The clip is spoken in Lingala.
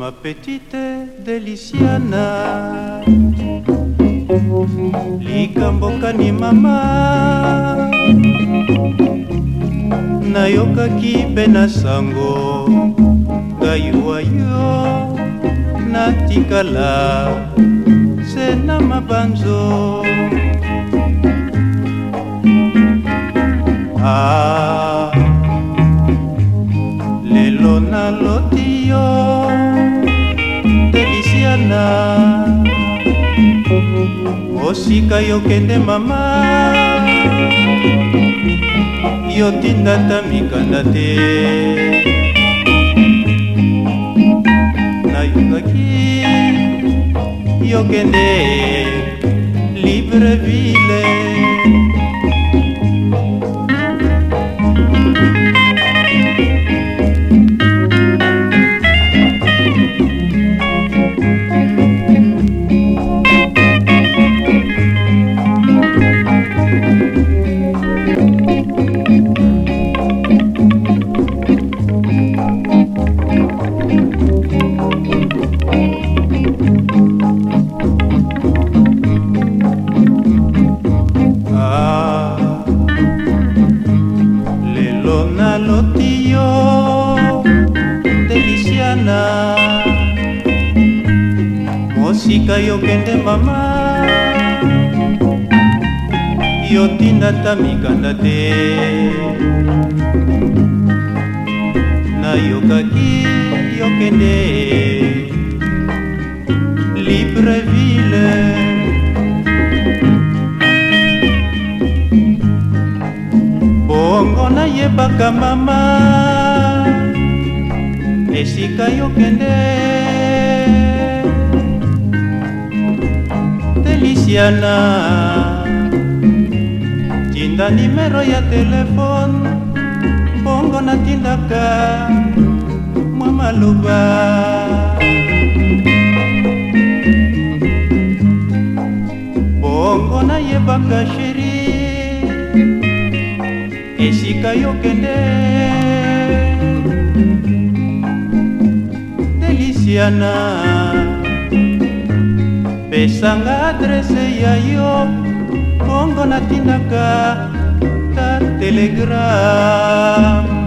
ma petite deliciana likambo kani mama nayokaki mpe na sango ngai wa yo natikala se na mabanzo yana osika yokende mama yotinda ta mikanda te nayokaki yokende libreville que de Lisiana Osika mi mama yotinda Nayo kaki yo que de libreville bongo nayebaka mama esika yokende telisiana tinda nimero ya telefone bongo natindaka mwa maloba bongo nayebaka sheri esika yokende delisiana pesanga adrese ya yo bongo natindaka ta telegrame